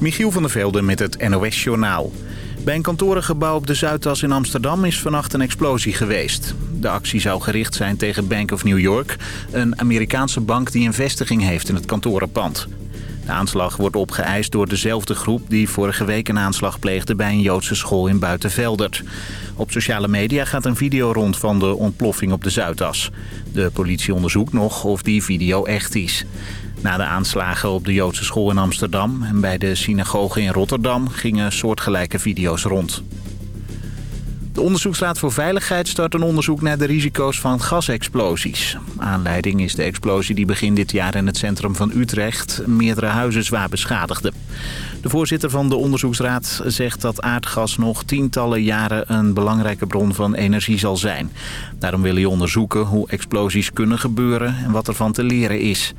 Michiel van der Velden met het NOS-journaal. Bij een kantorengebouw op de Zuidas in Amsterdam is vannacht een explosie geweest. De actie zou gericht zijn tegen Bank of New York, een Amerikaanse bank die een vestiging heeft in het kantorenpand. De aanslag wordt opgeëist door dezelfde groep die vorige week een aanslag pleegde bij een Joodse school in Buitenveldert. Op sociale media gaat een video rond van de ontploffing op de Zuidas. De politie onderzoekt nog of die video echt is. Na de aanslagen op de Joodse school in Amsterdam en bij de synagoge in Rotterdam gingen soortgelijke video's rond. De Onderzoeksraad voor Veiligheid start een onderzoek naar de risico's van gasexplosies. Aanleiding is de explosie die begin dit jaar in het centrum van Utrecht meerdere huizen zwaar beschadigde. De voorzitter van de onderzoeksraad zegt dat aardgas nog tientallen jaren een belangrijke bron van energie zal zijn. Daarom wil hij onderzoeken hoe explosies kunnen gebeuren en wat ervan te leren is.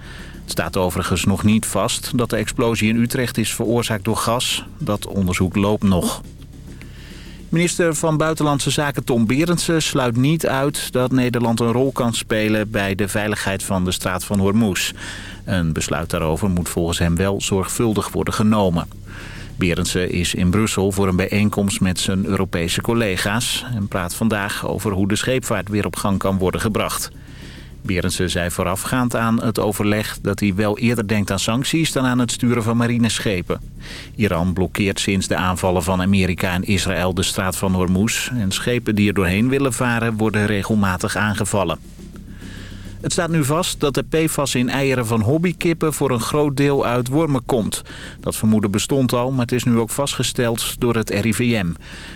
Het staat overigens nog niet vast dat de explosie in Utrecht is veroorzaakt door gas. Dat onderzoek loopt nog. Minister van Buitenlandse Zaken Tom Berendsen sluit niet uit dat Nederland een rol kan spelen bij de veiligheid van de straat van Hormuz. Een besluit daarover moet volgens hem wel zorgvuldig worden genomen. Berendsen is in Brussel voor een bijeenkomst met zijn Europese collega's... en praat vandaag over hoe de scheepvaart weer op gang kan worden gebracht. Berendsen zei voorafgaand aan het overleg dat hij wel eerder denkt aan sancties dan aan het sturen van marineschepen. Iran blokkeert sinds de aanvallen van Amerika en Israël de straat van Hormuz en schepen die er doorheen willen varen worden regelmatig aangevallen. Het staat nu vast dat de PFAS in eieren van hobbykippen voor een groot deel uit wormen komt. Dat vermoeden bestond al, maar het is nu ook vastgesteld door het RIVM.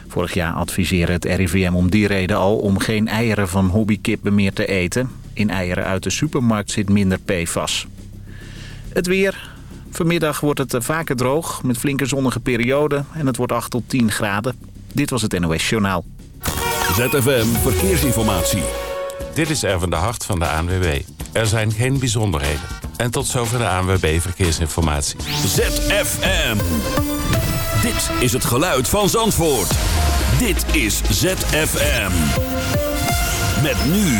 Vorig jaar adviseerde het RIVM om die reden al om geen eieren van hobbykippen meer te eten. In eieren uit de supermarkt zit minder PFAS. Het weer. Vanmiddag wordt het eh, vaker droog met flinke zonnige perioden en het wordt 8 tot 10 graden. Dit was het NOS Journaal. ZFM Verkeersinformatie. Dit is Erwin de Hart van de ANWB. Er zijn geen bijzonderheden. En tot zover de ANWB Verkeersinformatie. ZFM. Dit is het geluid van Zandvoort. Dit is ZFM. Met nu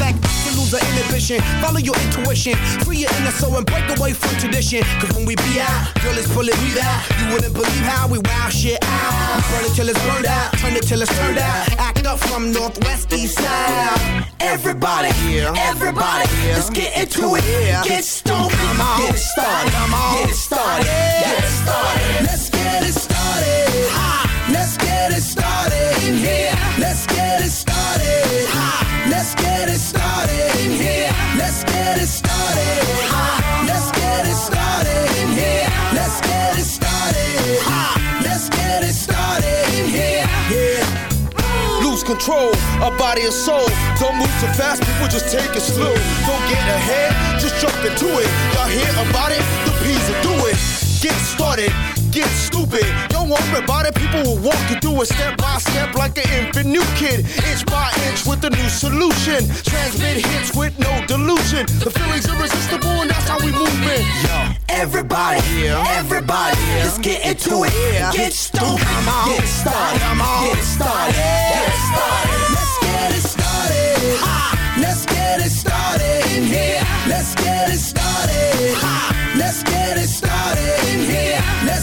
fact, to lose the inhibition. Follow your intuition, free your inner soul and break away from tradition. Cause when we be out, girl, it's pulling me out. You wouldn't believe how we wow shit out. burn it till it's burned out, turn it till it's turned out. Act up from Northwest East Side. Everybody, yeah. everybody, yeah. let's get into it. Yeah. Get stoned, come on. Get it started, come on. Get it started, yeah. get it started. Let's get it started. Ha. Let's get it started in here. Let's get it started. Ha. Let's get it started Let's get it started. Let's get it started Let's get it started. Let's get it started in here. Yeah lose control, a body and soul. Don't move too fast, people just take it slow. Don't get ahead, just jump into it. Y'all hear about it? The P's will do it. Get started get stupid. Yo, won't about it, people will walk you through it step by step like an infant new kid. Inch by inch with a new solution. Transmit hits with no delusion. The feeling's irresistible and that's how we move it. everybody, yeah. everybody, yeah. let's get into it. Yeah. Get stupid, get started, get started, get started. Let's get it started. Let's get it started in here. Let's get it started. Ha. Let's get it started.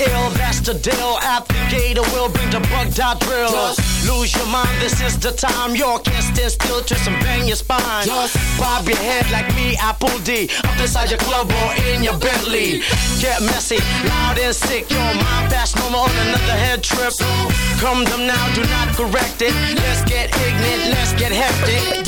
ill, that's the deal. Applicator will bring the bug dot drill. Just lose your mind, this is the time. Your can't stand still, twist and bang your spine. Just bob your head like me, Apple D. Up inside your club or in your Bentley. Get messy, loud and sick. Your mind fast, no more on another head trip. come down now, do not correct it. Let's get ignorant, let's get hectic.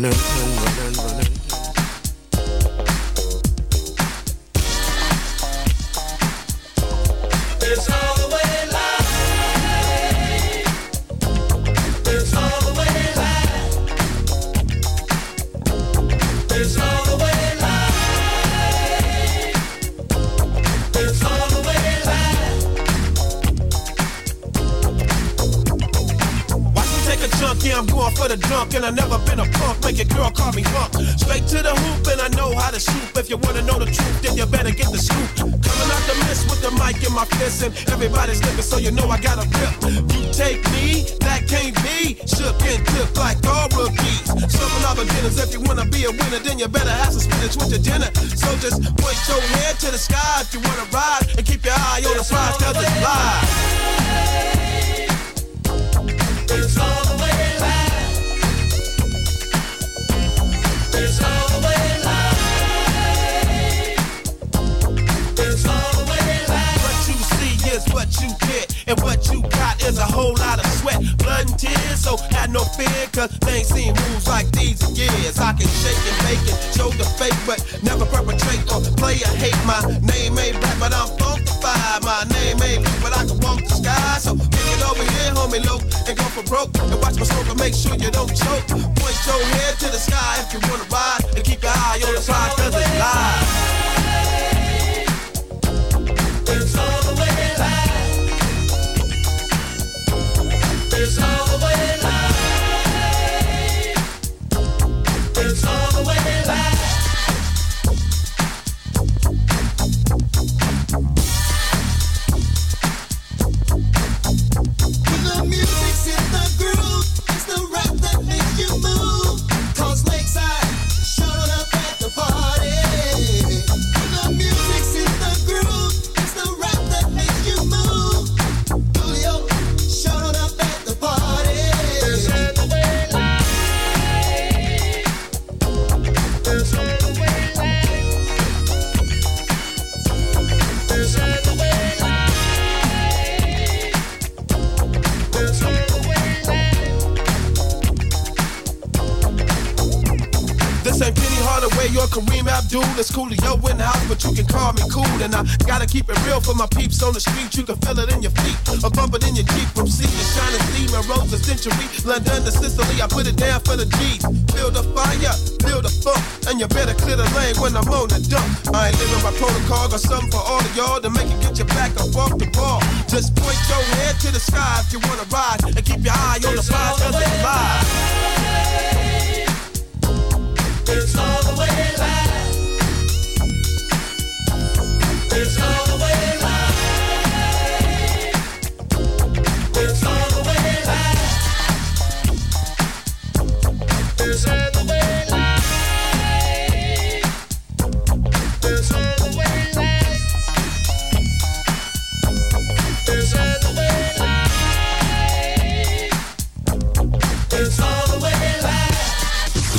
no, to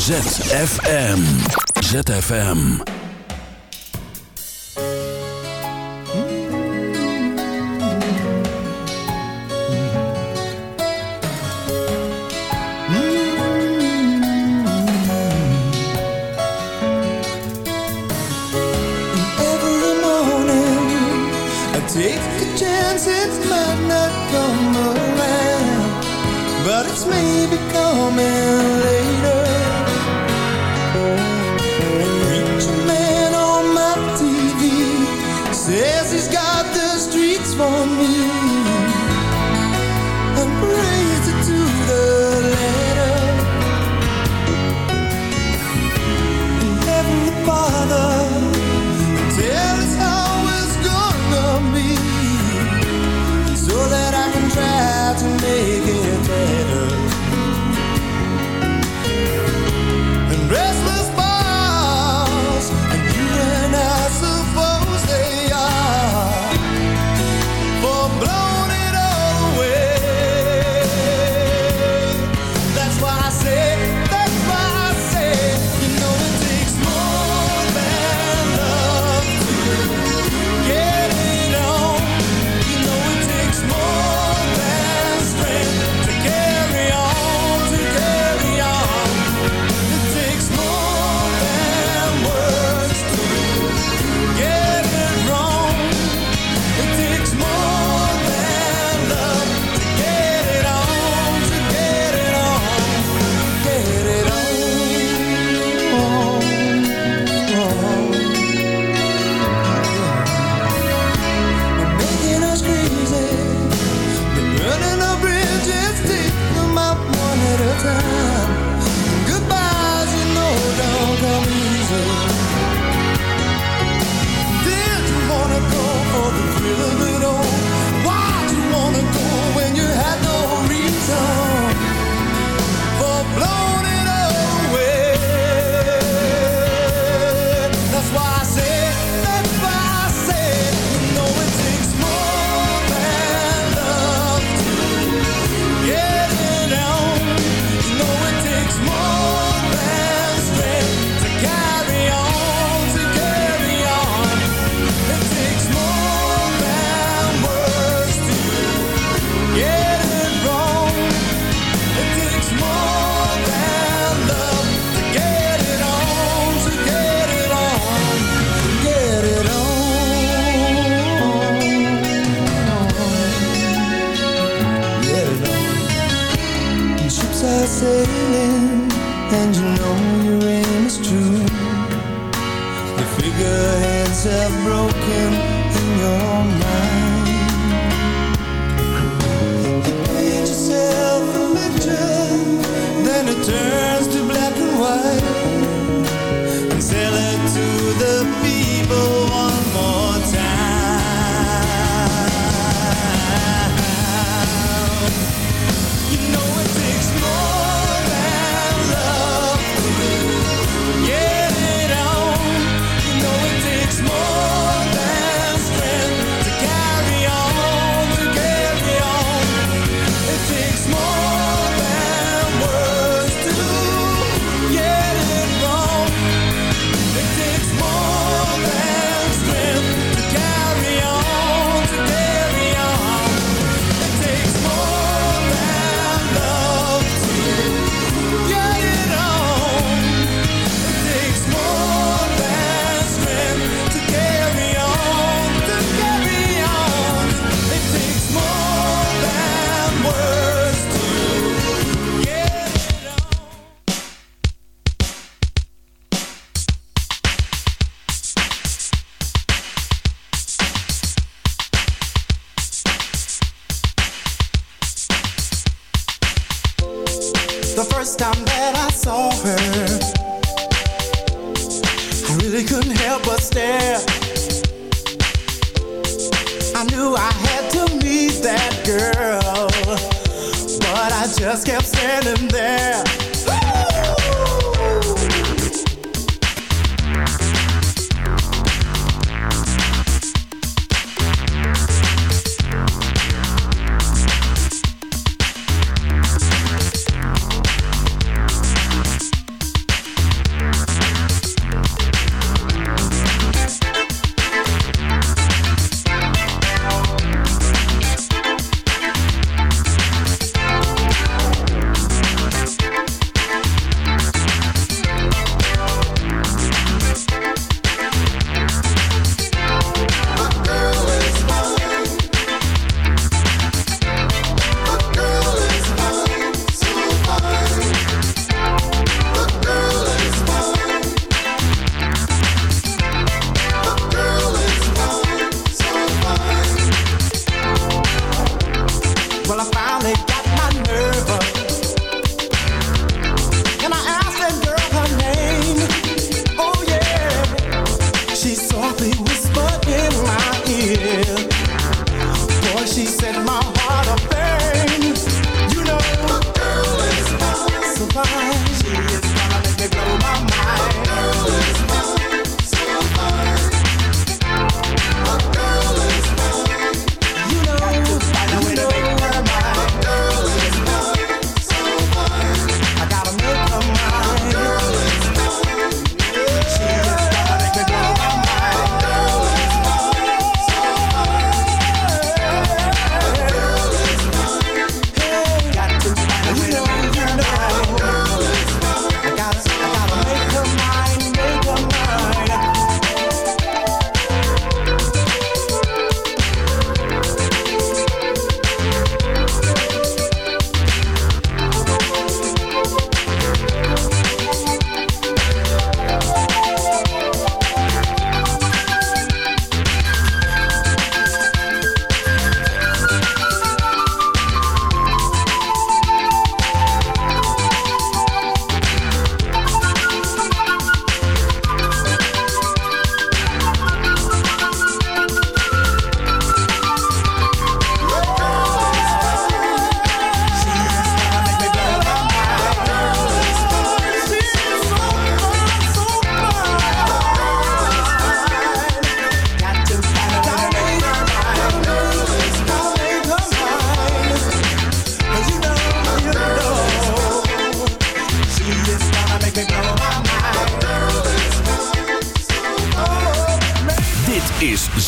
ZFM. ZFM.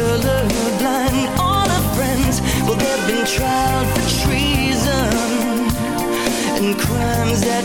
Colorblind, All her friends, well, they've been tried for treason and crimes that.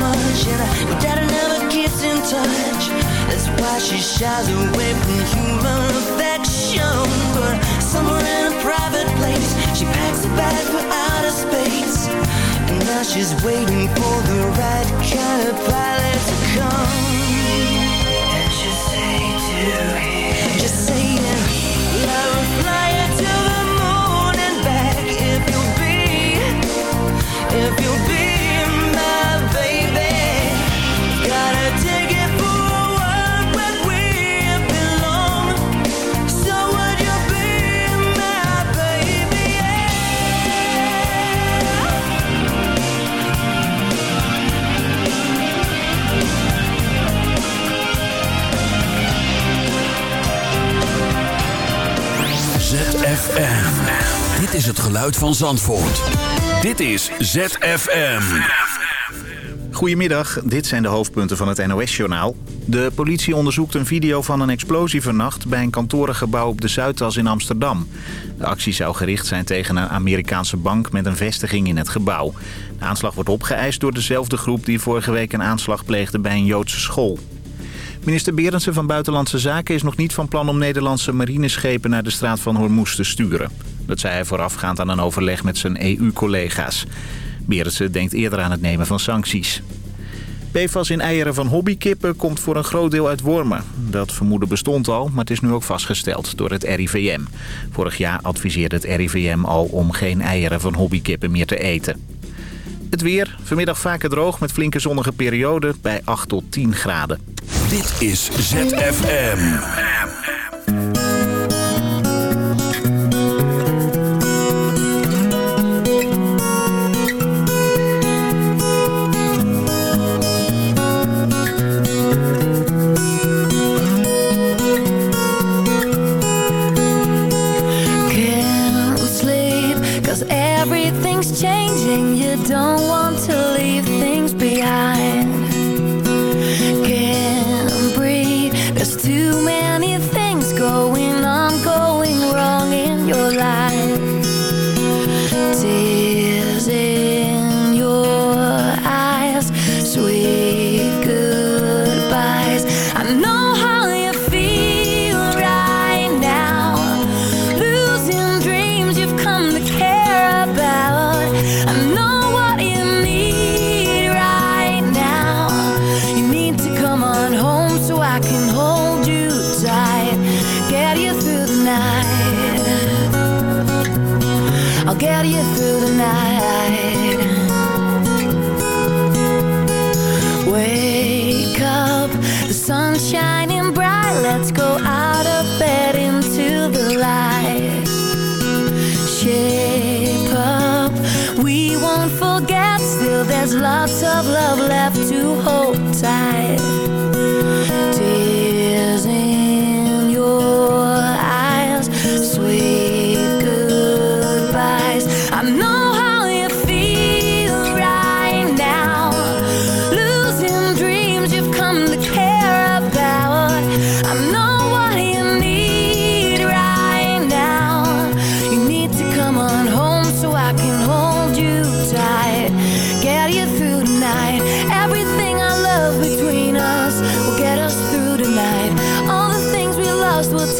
much And your daddy never keeps in touch That's why she shies away from human affection But somewhere in a private place She packs a bag for outer space And now she's waiting for the right kind of pilot to come And she'll say to him Just to the moon and back If you'll be If you'll be ZFM. Dit is het geluid van Zandvoort. Dit is ZFM. Goedemiddag, dit zijn de hoofdpunten van het NOS-journaal. De politie onderzoekt een video van een explosie vannacht... bij een kantorengebouw op de Zuidas in Amsterdam. De actie zou gericht zijn tegen een Amerikaanse bank... met een vestiging in het gebouw. De aanslag wordt opgeëist door dezelfde groep... die vorige week een aanslag pleegde bij een Joodse school. Minister Berendsen van Buitenlandse Zaken is nog niet van plan om Nederlandse marineschepen naar de straat van Hormuz te sturen. Dat zei hij voorafgaand aan een overleg met zijn EU-collega's. Berendsen denkt eerder aan het nemen van sancties. PFAS in eieren van hobbykippen komt voor een groot deel uit wormen. Dat vermoeden bestond al, maar het is nu ook vastgesteld door het RIVM. Vorig jaar adviseerde het RIVM al om geen eieren van hobbykippen meer te eten. Het weer, vanmiddag vaker droog met flinke zonnige perioden bij 8 tot 10 graden. Dit is ZFM.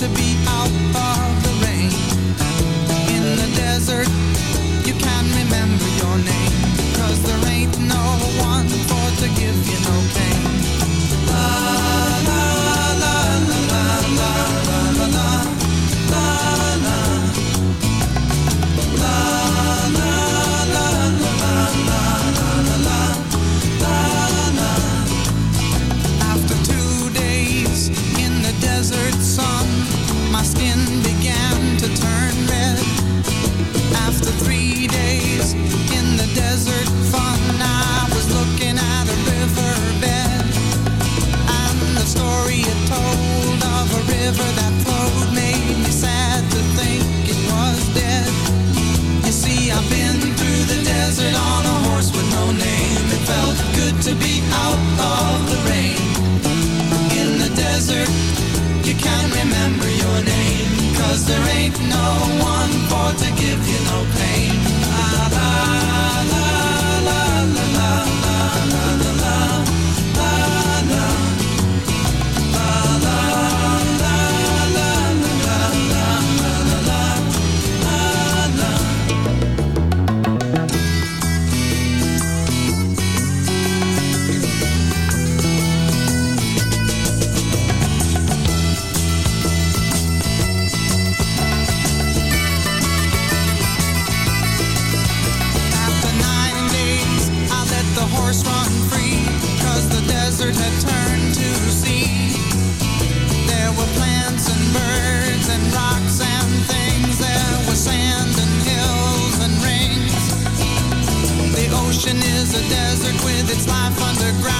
to be out is a desert with its life underground.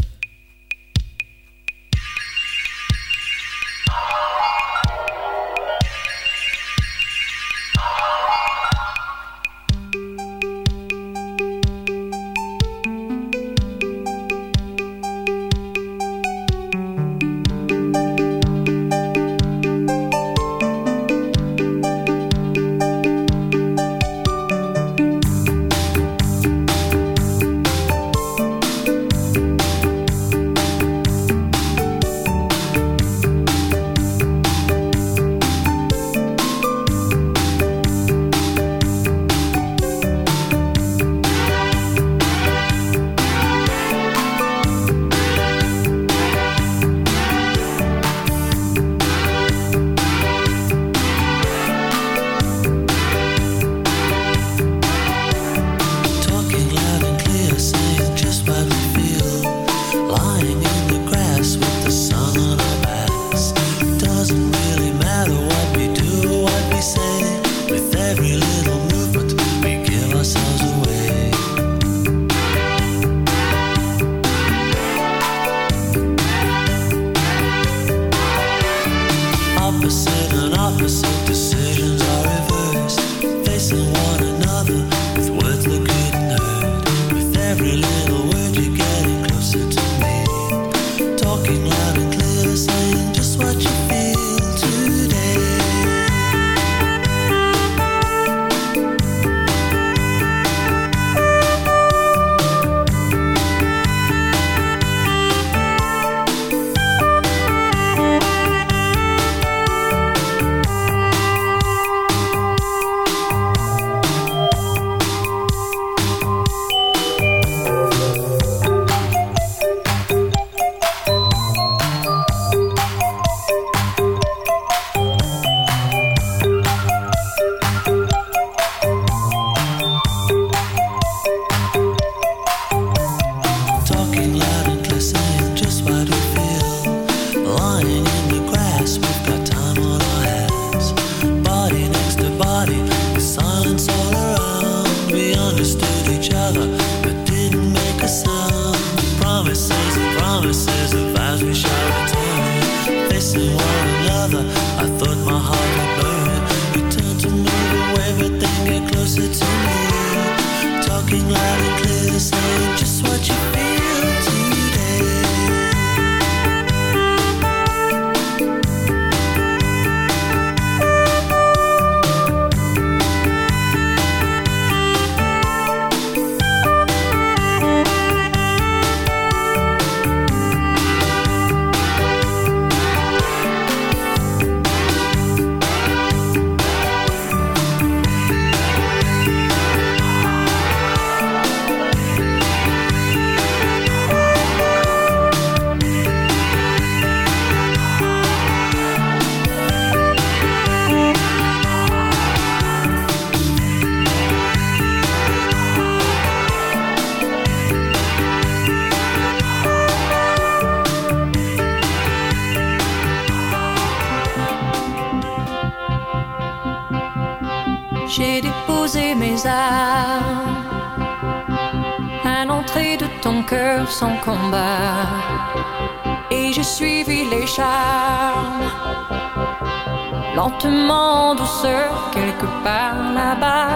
lentement en douceur, quelque part là-bas,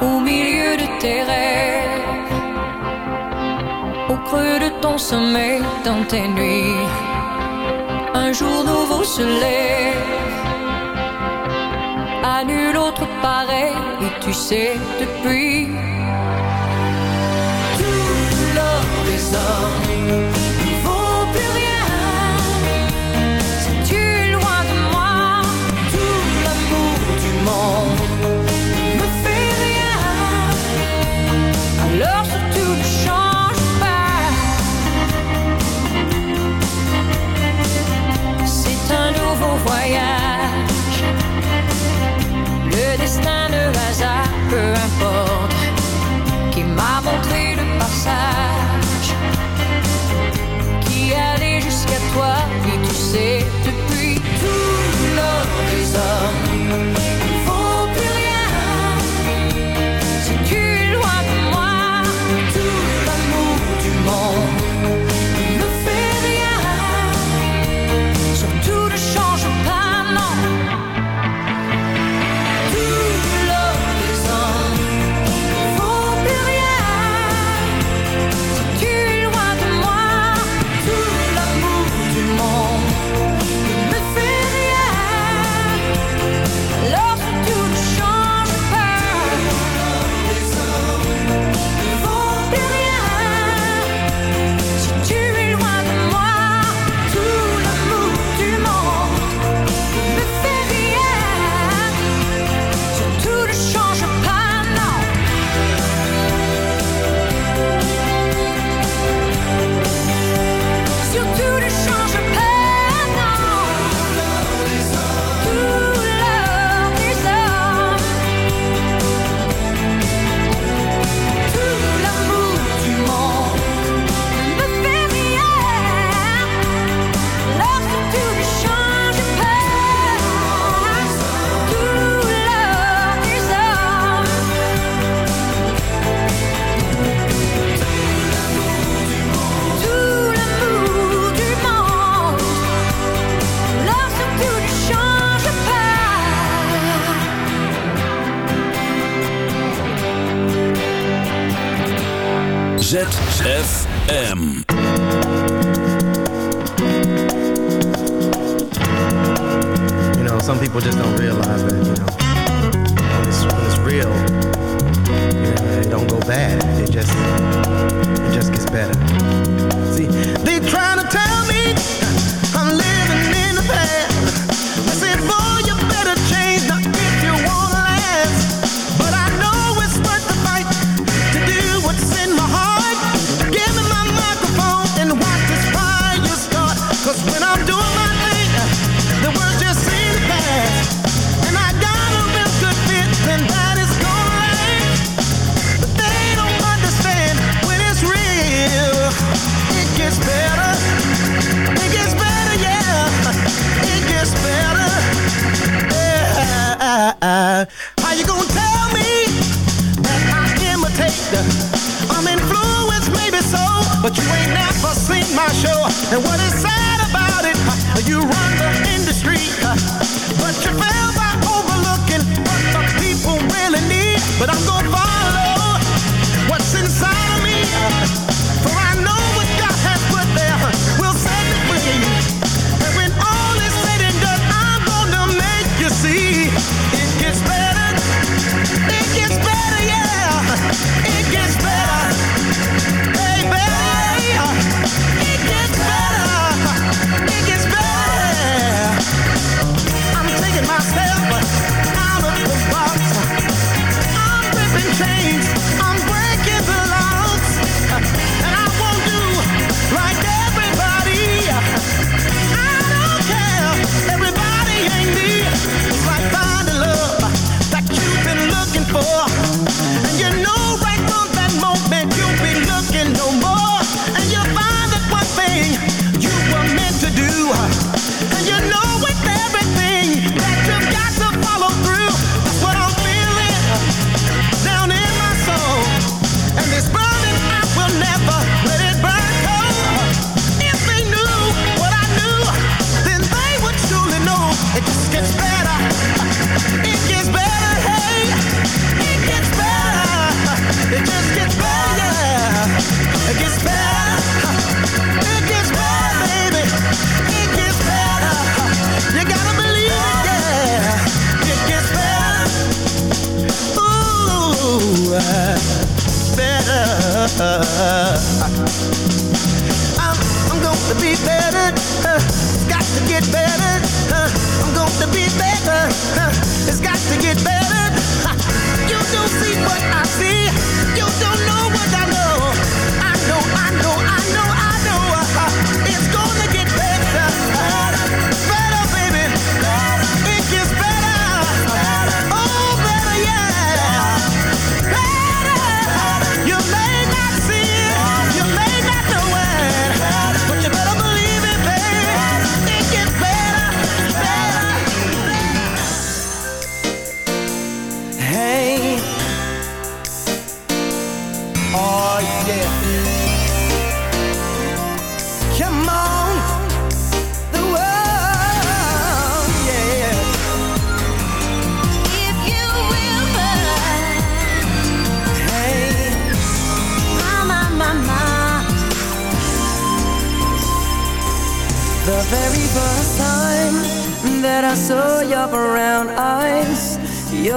au milieu de tes rêves, au creux de ton sommeil, dans tes nuits, un jour nouveau se lève, à nul autre pareil, et tu sais depuis, tout des hommes.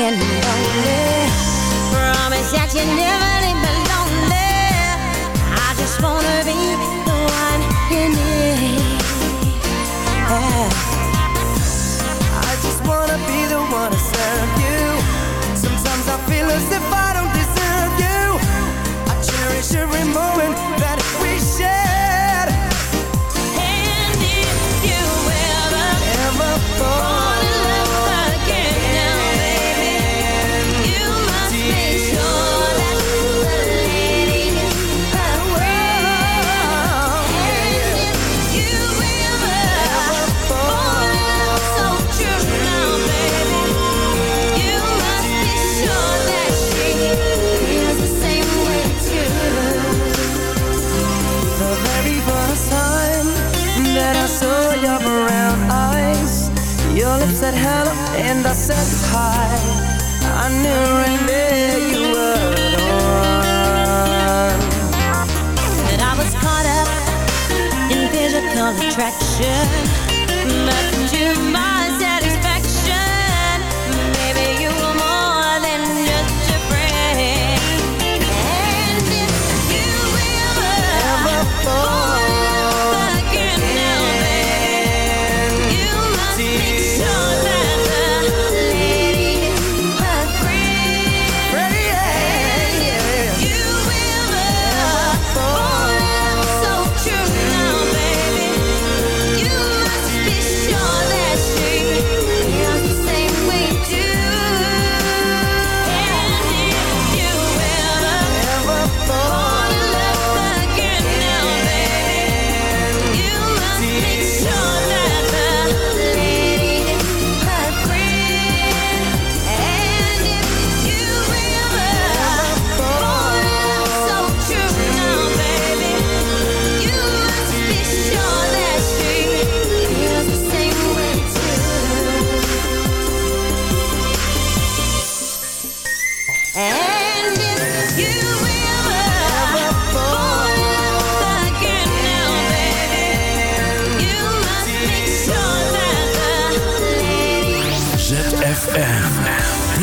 and